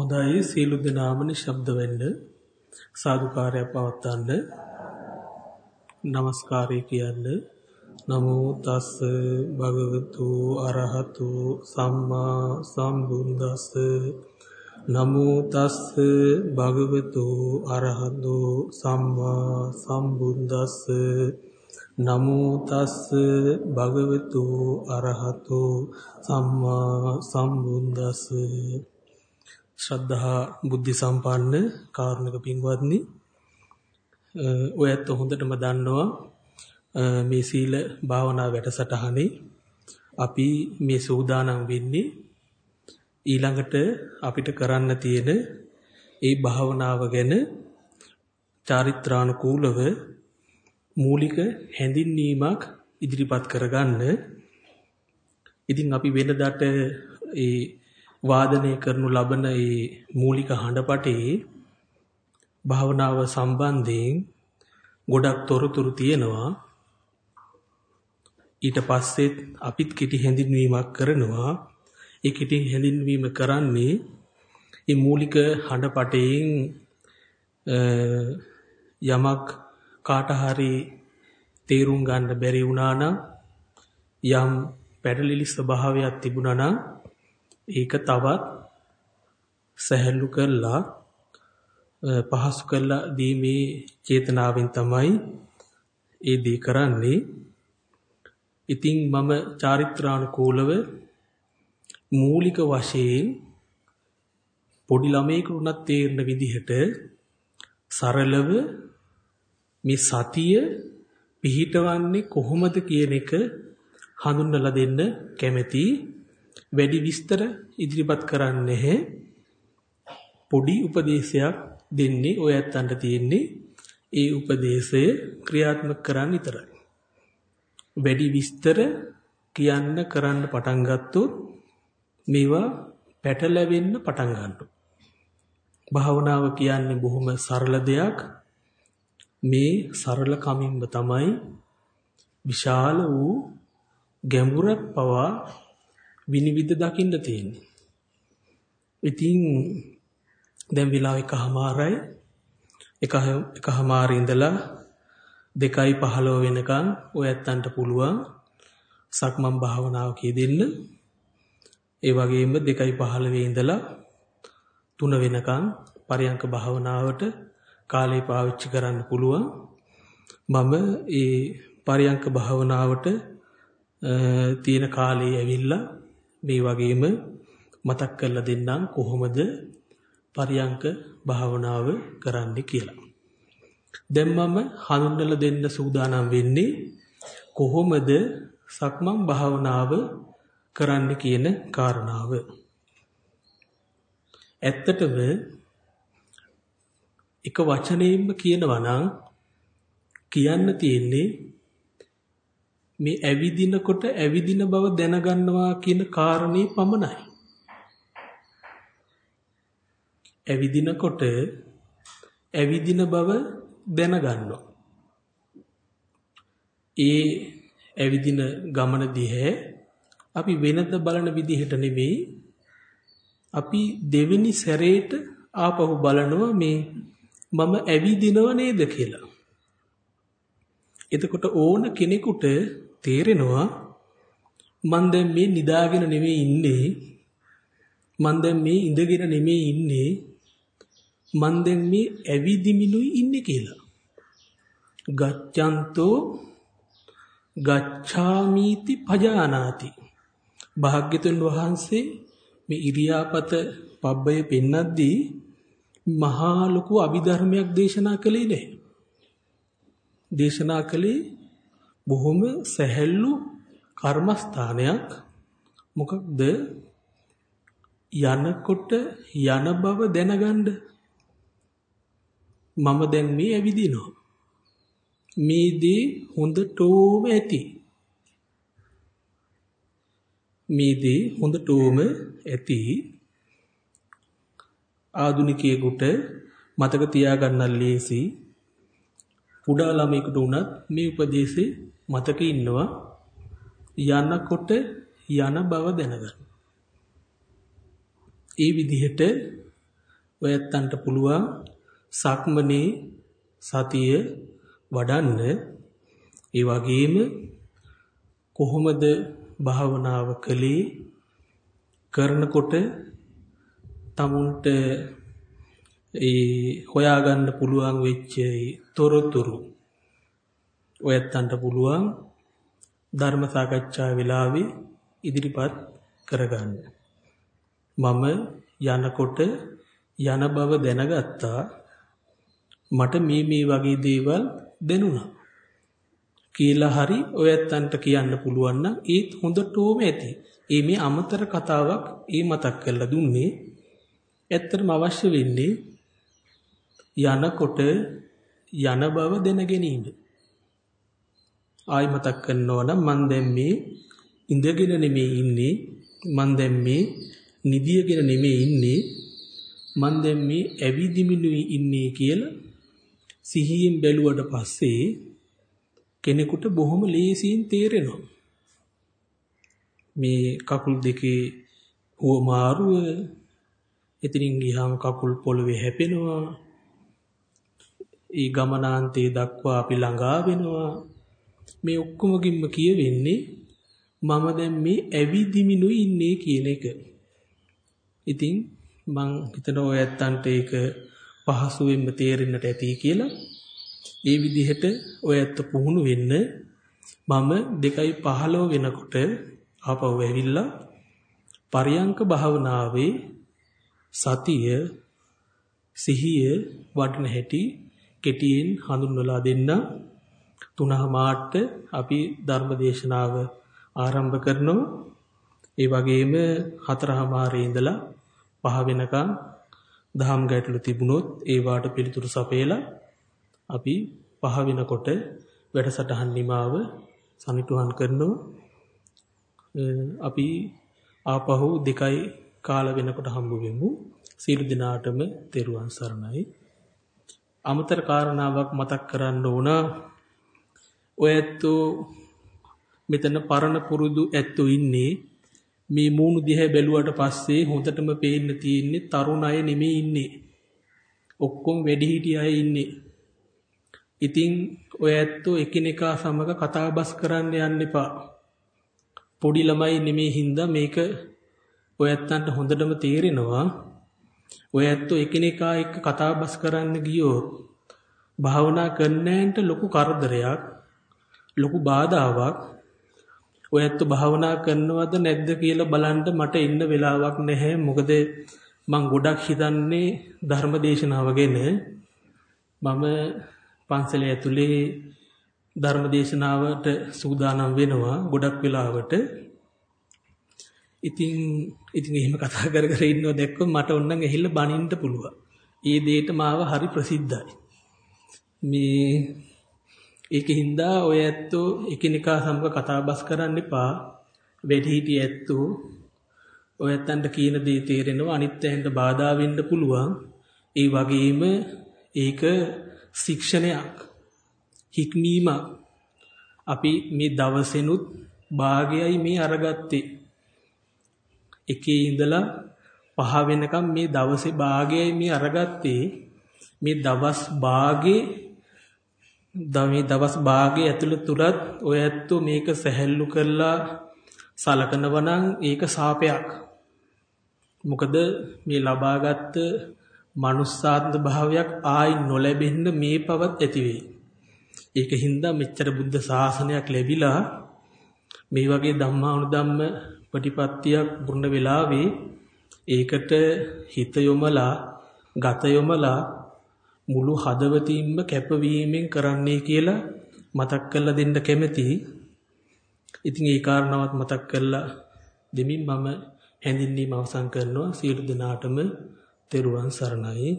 හොඳයි සියලු දෙනාම නිශ්ශබ්ද වෙන්න සාදුකාරය පවත්වන්න নমස්කාරය කියන්න. නමෝ තස් භගවතු අරහතු සම්මා සම්බුද්දස්ස. නමෝ තස් භගවතු අරහතු සම්මා සම්බුද්දස්ස. නමෝ තස් භගවතු අරහතු සම්මා සම්බුද්දස්ස. ශ්‍රද්ධා බුද්ධ සම්පන්න කාරුණික පින්වත්නි ඔයත් හොඳටම දන්නවා මේ සීල භාවනා වැඩසටහනේ අපි මේ සූදානම් වෙන්නේ ඊළඟට අපිට කරන්න තියෙන ඒ භාවනාව ගැන චාරිත්‍රානුකූලව මූලික හැඳින්වීමක් ඉදිරිපත් කරගන්න. ඉතින් අපි වෙනදාට ඒ වාදනය කරනු ලබන ඒ මූලික හඬපටේ භාවනාව සම්බන්ධයෙන් ගොඩක් තොරතුරු තියෙනවා. ඊට පස්සෙත් අපිත් කෙටි හැඳින්වීමක් කරනවා. ඒ කෙටි හැඳින්වීම කරන්නේ මේ මූලික හඬපටයෙන් යමක් කාට හරි තේරුම් ගන්න බැරි වුණා නම් යම් පැටලිලි ස්වභාවයක් තිබුණා නම් ඒක තවත් සැහැල්ලු කරලා පහසු කරලා දීමේ චේතනාවෙන් තමයි ඒ දී කරන්නේ. ඉතින් මම චාරිත්‍රානුකූලව මූලික වශයෙන් පොඩි ළමයෙකුට උනත් තේරෙන විදිහට සරලව මේ සතිය පිහිටවන්නේ කොහොමද කියන එක හඳුන්වලා දෙන්න කැමැති වැඩි විස්තර ඉදිරිපත් කරන්නේ නැහැ පොඩි උපදේශයක් දෙන්නේ ඔය ඇත්තන්ට තියෙන්නේ ඒ උපදේශය ක්‍රියාත්මක කරන්න විතරයි. වැඩි විස්තර කියන්න කරන්න පටන් ගත්තොත් මේවා පැටලෙන්න පටන් ගන්නවා. භාවනාව කියන්නේ බොහොම සරල දෙයක්. මේ සරල කමින්ම තමයි විශාල වූ ගැඹුරක් පවා විනිවිද දකින්න තියෙන්නේ. ඉතින් දැන් වෙලාව එකමාරයි එක එකමාරේ ඉඳලා 2:15 වෙනකන් ඔය ඇත්තන්ට පුළුවන් සක්මන් භාවනාව කියෙදෙන්න. ඒ වගේම 2:15 ඉඳලා 3 වෙනකන් පරියංක භාවනාවට කාලය පාවිච්චි කරන්න පුළුවන්. මම ඒ පරියංක භාවනාවට තියෙන කාලේ ඇවිල්ලා මේ වගේම මතක් කරලා දෙන්නම් කොහොමද පරියංක භාවනාව කරන්න කියලා. දැන් මම හඳුන්වලා දෙන්න සූදානම් වෙන්නේ කොහොමද සක්මන් භාවනාව කරන්න කියන කාරණාව. ඇත්තටම එක වචනයෙන්ම කියනවා නම් කියන්න තියෙන්නේ මේ ඇවිදිනකොට ඇවිදින බව දැනගන්නවා කියන කාරණේ පමණයි. ඇවිදිනකොට ඇවිදින බව දැනගන්නවා. ඒ ඇවිදින ගමන දිහා අපි වෙනද බලන විදිහට නෙමෙයි අපි දෙවෙනි සැරේට ආපහු බලනවා මේ මම ඇවිදිනව නේද කියලා. එතකොට ඕන කෙනෙකුට තේරෙනවා මන් දැන් මේ නිදාගෙන නෙමෙයි ඉන්නේ මන් දැන් මේ ඉඳගෙන නෙමෙයි ඉන්නේ මන් දැන් මේ ඇවිදිමිනුයි ඉන්නේ කියලා. ගච්ඡන්තෝ ගච්ඡාමීති පජානාති. භාග්‍යතුන් වහන්සේ මේ ඉරියාපත පබ්බය පෙන්නද්දී මහා ලොකු අභිධර්මයක් දේශනා කළේ නැහැ. දේශනා කළේ බොහොම සැහැල්ලු කර්මස්ථානයක්. මොකක්ද? යනකොට යන බව දැනගන්න. මම දැන් මේ ඇවිදිනවා. මේ දේ හොඳටම ඇති. මේ දේ හොඳටම ඇති. ආදුනිකයෙකුට මතක තියාගන්න ලේසි. කුඩා ළමයෙකුට උනත් මේ උපදේශේ මතක ඉන්නවා. යනකොට යන බව දැනගන්න. ඒ විදිහට ඔය ඇත්තන්ට පුළුවන් සක්මනේ සතිය වඩන්න. ඒ වගේම කොහොමද භාවනාව කළේ? කරනකොට තමුන්ට ඒ හොයාගන්න පුළුවන් වෙච්ච තොරතුරු ඔයත්තන්ට පුළුවන් ධර්ම සාකච්ඡා වෙලාවේ ඉදිරිපත් කරගන්න. මම යනකොට යන බව දැනගත්තා මට මේ මේ වගේ දේවල් දැනුණා. කියලා හරි ඔයත්තන්ට කියන්න පුළුවන් නම් ඒත් හොඳටම ඇති. ඒ මේ අමතර කතාවක් ඒ මතක් කරලා දුන්නේ. ඇත්තටම අවශ්‍ය වෙන්නේ යනකොට යන බව දැන ගැනීම. ආයි මතක් කරනවා නම් මන් දැන් මේ ඉඳගෙන නෙමෙයි ඉන්නේ මන් දැන් මේ නිදියගෙන නෙමෙයි ඉන්නේ මන් දැන් මේ ඇවිදිමිනුයි ඉන්නේ කියලා සිහියෙන් බැලුවට පස්සේ කෙනෙකුට බොහොම ලේසියෙන් තේරෙනවා මේ කකුල් දෙකේ හුවමාරුව එතනින් ගියාම කකුල් පොළවේ හැපෙනවා ඒ ගමනාන්තයේ දක්වා අපි ළඟා වෙනවා මේ ඔක්කොමගින්ම කියවෙන්නේ මම දැන් මේ ඇවිදිමිනුයි ඉන්නේ කියන එක. ඉතින් මං හිතනවා ඔය ඇත්තන්ට ඒක පහසුවෙන්ම තේරෙන්නට ඇති කියලා. ඒ විදිහට ඔය ඇත්ත පුහුණු වෙන්න මම 2.15 වෙනකොට ආපහු ඇවිල්ලා පරියංක භාවනාවේ සතිය සිහිය වඩන හැටි කෙටියෙන් හඳුන්වලා දෙන්නම්. තුනමාට අපි ධර්ම දේශනාව ආරම්භ කරනවා. ඒ වගේම හතරමාරේ ඉඳලා පහ වෙනකන් දහම් ගැටලු තිබුණොත් ඒ වාට පිළිතුරු සපයලා අපි පහ වෙනකොට වැඩසටහන් නිමාව සනිටුහන් කරනවා. අපි ආපහු දෙකයි කාල වෙනකොට හම්බ වෙමු. සියලු දිනාටම තෙරුවන් සරණයි. අමතර කාරණාවක් මතක් කරන්න ඕන ඔය ඇත්තෝ මෙතන පරණ පුරුදු ඇත්තෝ ඉන්නේ මේ මූණු දිහා බැලුවට පස්සේ හොඳටම පේන්න තියෙන්නේ තරුණ අය නෙමෙයි ඉන්නේ. ඔක්කොම වැඩිහිටි අය ඉන්නේ. ඉතින් ඔය ඇත්තෝ එකිනෙකා සමග කතාබස් කරන්න යන්න එපා. පොඩි ළමයි නෙමෙයි හින්දා මේක ඔය ඇත්තන්ට හොඳටම තේරෙනවා. ඔය ඇත්තෝ එකිනෙකා එක්ක කතාබස් කරන්න ගියොත් භාවනා කරන්නෑන්ට ලොකු කරදරයක් ලොකු බාධාවක්. ඔය ඇත්ත භාවනා කරනවද නැද්ද කියලා බලන්න මට ඉන්න වෙලාවක් නැහැ. මොකද මං ගොඩක් හිතන්නේ ධර්ම දේශනාව ගැන. මම පන්සලේ ඇතුලේ ධර්ම දේශනාවට සූදානම් වෙනවා ගොඩක් වෙලාවට. ඉතින් ඉතින් එහෙම කතා කර කර ඉන්නව දැක්කොත් මට ඕනනම් ඇහිල්ල බනින්න පුළුවන්. ඒ දෙයට මාව හරි ප්‍රසිද්ධයි. මේ ඒකින්ද ඔය ඇත්තෝ එකිනෙකා සමග කතා බස් කරන්න එපා. වැඩිහිටි ඇත්තෝ ඔය ඇත්තන්ට කියන දේ තේරෙනවා අනිත් ඇහෙන්ට බාධා වෙන්න පුළුවන්. ඒ වගේම ඒක ශික්ෂණයක්. හික්මීමක්. අපි මේ දවසෙනුත් භාගයයි මේ අරගත්තේ. එකේ ඉඳලා පහ වෙනකම් මේ දවසේ භාගයයි මේ අරගත්තේ. මේ දවස් භාගේ මේ දවස් භාගයේ ඇතුළත තුලත් ඔය ඇත්තෝ මේක සැහැල්ලු කරලා සලකනවා නම් ඒක සාපයක්. මොකද මේ ලබාගත් මනුස්සාත්ම භාවයක් ආයි නොලැබෙන්න මේ පවත් ඇති වෙයි. ඒක හින්දා මෙච්චර බුද්ධ ශාසනයක් ලැබිලා මේ වගේ ධම්මානුධම්ම ප්‍රතිපත්තියක් පුරන වෙලාවේ ඒකට හිත යොමලා ගත යොමලා මුළු හදවතින්ම කැපවීමෙන් කරන්නේ කියලා මතක් කරලා දෙන්න කැමතියි. ඉතින් ඒ කාරණාවත් මතක් කරලා දෙමින් මම හැඳින්වීම අවසන් කරනවා සියලු දෙනාටම තෙරුවන් සරණයි